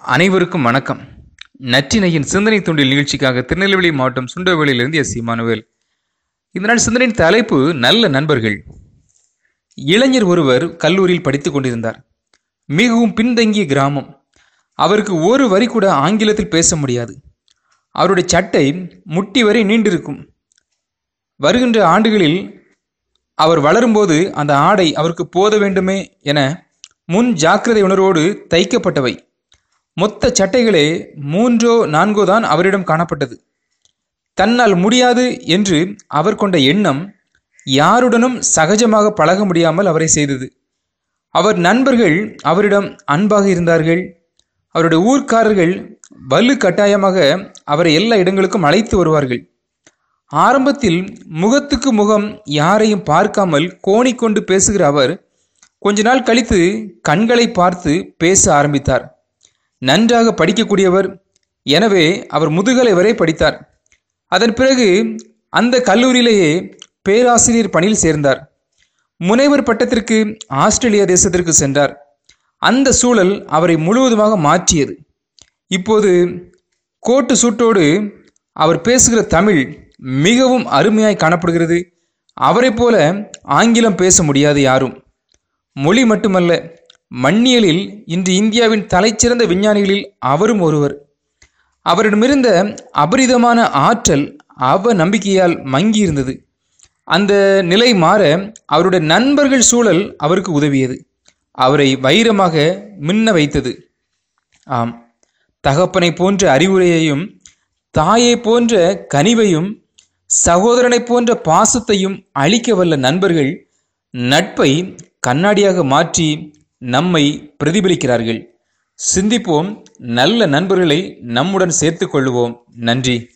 அனைவருக்கும் வணக்கம். நற்றினையின் சிந்தனை தொண்டில் நிகழ்ச்சிக்காக திருநெல்வேலி மாவட்டம் சுண்டவேலியிலிருந்து எஸ். இமானுவேல். இந்த நாள் சிந்தனையின் தலைப்பு நல்ல நண்பர்கள். இளைஞர் ஒருவர் கல்லூரியில் படித்துக் கொண்டிருந்தார். மிகவும் பின்தங்கிய கிராமம். அவருக்கு ஒரு வரி கூட ஆங்கிலத்தில் பேச முடியாது. அவருடைய சட்டை முட்டி வரை நீண்டிருக்கும். வருகின்ற ஆண்டுகளில் அவர் வளரும்போது அந்த ஆடை அவருக்கு போத வேண்டுமே என முன் ஜாக்கிரதை உணர்வோடு தைக்கப்பட்டவை. மொத்த சட்டைகளே மூன்றோ நான்கோ தான் அவரிடம் காணப்பட்டது. தன்னால் முடியாது என்று அவர் கொண்ட எண்ணம் யாருடனும் சகஜமாக பழக முடியாமல் அவரை செய்தது. அவர் நண்பர்கள் அவரிடம் அன்பாக இருந்தார்கள். அவருடைய ஊர்க்காரர்கள் வலு கட்டாயமாக அவரை எல்லா இடங்களுக்கும் அழைத்து வருவார்கள். ஆரம்பத்தில் முகத்துக்கு முகம் யாரையும் பார்க்காமல் கோணிக்கொண்டு பேசுகிற அவர் கொஞ்ச நாள் கழித்து கண்களை பார்த்து பேச ஆரம்பித்தார். நன்றாக படிக்கக்கூடியவர். எனவே அவர் முதுகலை வரை படித்தார். அதன் பிறகு அந்த கல்லூரியிலேயே பேராசிரியர் பணியில் சேர்ந்தார். முனைவர் பட்டத்திற்கு ஆஸ்திரேலியா தேசத்திற்கு சென்றார். அந்த சூழல் அவரை முழுவதுமாக மாற்றியது. இப்போது கோட்டு சூட்டோடு அவர் பேசுகிற தமிழ் மிகவும் அருமையாய் காணப்படுகிறது. அவரைப் போல ஆங்கிலம் பேச முடியாது யாரும். மொழி மட்டுமல்ல மண்ணியலில் இன்று இந்தியாவின் தலைச்சிறந்த விஞ்ஞானிகளில் அவரும் ஒருவர். அவரிடமிருந்த அபரிதமான ஆற்றல் அவ நம்பிக்கையால் மங்கியிருந்தது. அந்த நிலை மாற அவருடைய நண்பர்கள் சூழல் அவருக்கு உதவியது. அவரை வைரமாக மின்ன வைத்தது. ஆம். தகப்பனை போன்ற அறிவுரையையும் தாயை போன்ற கனிவையும் சகோதரனை போன்ற பாசத்தையும் அளிக்க வல்ல நண்பர்கள் நட்பை கண்ணாடியாக மாற்றி நம்மை பிரதிபலிக்கிறார்கள். சிந்திப்போம். நல்ல நண்பர்களை நம்முடன் சேர்த்துக் கொள்வோம் நன்றி.